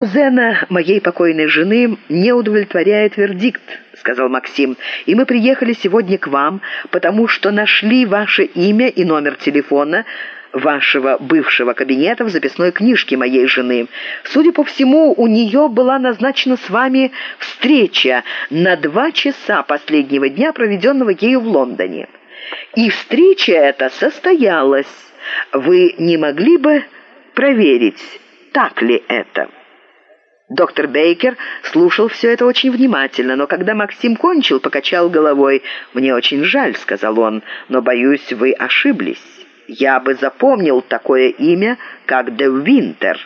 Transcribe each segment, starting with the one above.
«Кузена моей покойной жены не удовлетворяет вердикт», — сказал Максим, «и мы приехали сегодня к вам, потому что нашли ваше имя и номер телефона вашего бывшего кабинета в записной книжке моей жены. Судя по всему, у нее была назначена с вами встреча на два часа последнего дня, проведенного ею в Лондоне. И встреча эта состоялась. Вы не могли бы проверить, так ли это?» Доктор Бейкер слушал все это очень внимательно, но когда Максим кончил, покачал головой. «Мне очень жаль», — сказал он, — «но, боюсь, вы ошиблись. Я бы запомнил такое имя, как Де Винтер.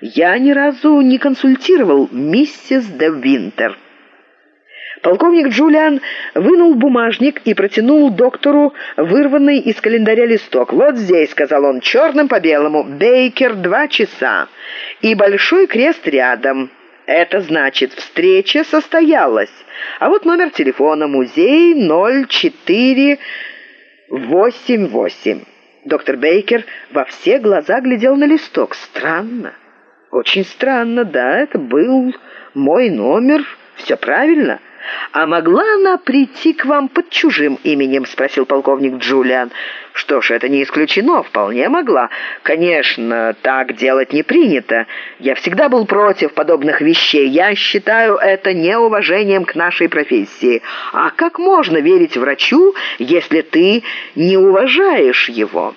Я ни разу не консультировал миссис Де Винтер». Полковник Джулиан вынул бумажник и протянул доктору вырванный из календаря листок. «Вот здесь», — сказал он, — «черным по белому, Бейкер, два часа, и большой крест рядом». Это значит, встреча состоялась. А вот номер телефона музей 0488. Доктор Бейкер во все глаза глядел на листок. Странно. Очень странно, да, это был мой номер. Все правильно. «А могла она прийти к вам под чужим именем?» — спросил полковник Джулиан. «Что ж, это не исключено, вполне могла. Конечно, так делать не принято. Я всегда был против подобных вещей. Я считаю это неуважением к нашей профессии. А как можно верить врачу, если ты не уважаешь его?»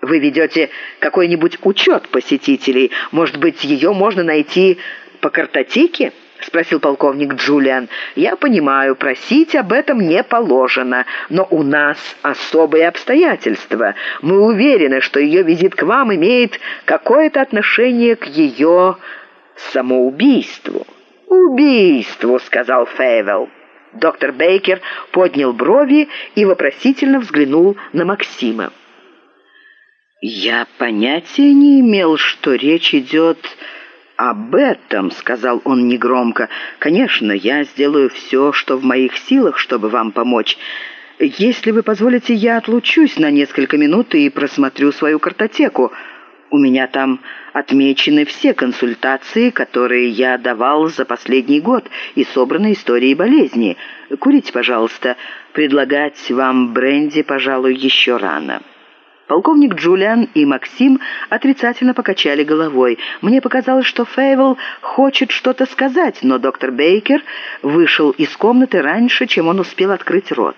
«Вы ведете какой-нибудь учет посетителей? Может быть, ее можно найти по картотеке?» — спросил полковник Джулиан. «Я понимаю, просить об этом не положено, но у нас особые обстоятельства. Мы уверены, что ее визит к вам имеет какое-то отношение к ее самоубийству». «Убийству», — сказал Фейвелл. Доктор Бейкер поднял брови и вопросительно взглянул на Максима. «Я понятия не имел, что речь идет об этом», — сказал он негромко. «Конечно, я сделаю все, что в моих силах, чтобы вам помочь. Если вы позволите, я отлучусь на несколько минут и просмотрю свою картотеку. У меня там отмечены все консультации, которые я давал за последний год, и собраны истории болезни. Курите, пожалуйста. Предлагать вам бренди, пожалуй, еще рано». Полковник Джулиан и Максим отрицательно покачали головой. Мне показалось, что Фейвел хочет что-то сказать, но доктор Бейкер вышел из комнаты раньше, чем он успел открыть рот.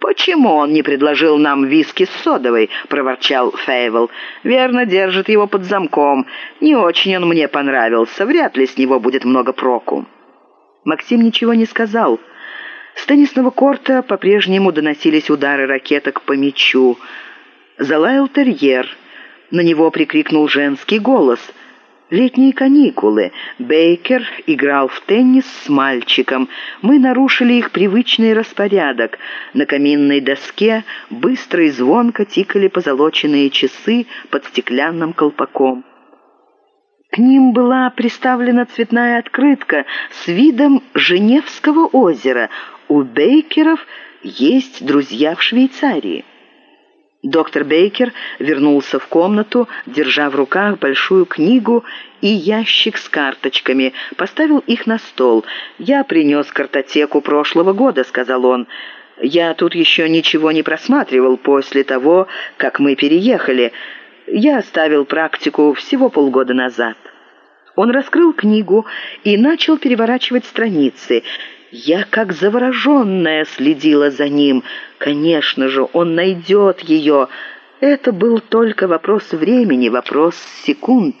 «Почему он не предложил нам виски с содовой?» — проворчал Фейвел. «Верно, держит его под замком. Не очень он мне понравился. Вряд ли с него будет много проку». Максим ничего не сказал. С теннисного корта по-прежнему доносились удары ракеток по мячу. Залаял терьер. На него прикрикнул женский голос. «Летние каникулы. Бейкер играл в теннис с мальчиком. Мы нарушили их привычный распорядок. На каминной доске быстро и звонко тикали позолоченные часы под стеклянным колпаком. К ним была приставлена цветная открытка с видом Женевского озера. У Бейкеров есть друзья в Швейцарии. Доктор Бейкер вернулся в комнату, держа в руках большую книгу и ящик с карточками. Поставил их на стол. «Я принес картотеку прошлого года», — сказал он. «Я тут еще ничего не просматривал после того, как мы переехали. Я оставил практику всего полгода назад». Он раскрыл книгу и начал переворачивать страницы. Я, как завороженная, следила за ним. Конечно же, он найдет ее. Это был только вопрос времени, вопрос секунд.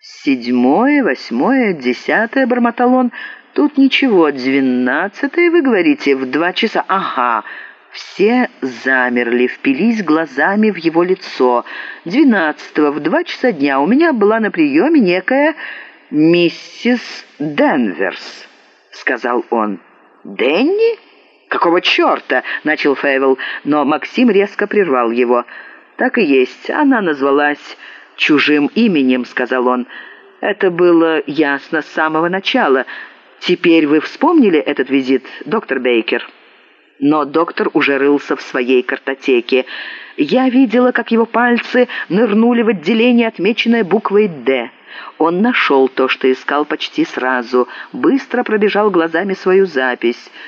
«Седьмое, восьмое, десятое», — бормотал он. «Тут ничего, двенадцатое, вы говорите, в два часа. Ага». Все замерли, впились глазами в его лицо. Двенадцатого, в два часа дня, у меня была на приеме некая миссис Денверс сказал он. «Дэнни? Какого черта?» — начал Фейвел, но Максим резко прервал его. «Так и есть, она назвалась чужим именем», — сказал он. «Это было ясно с самого начала. Теперь вы вспомнили этот визит, доктор Бейкер?» Но доктор уже рылся в своей картотеке. Я видела, как его пальцы нырнули в отделение, отмеченное буквой «Д». Он нашел то, что искал почти сразу, быстро пробежал глазами свою запись —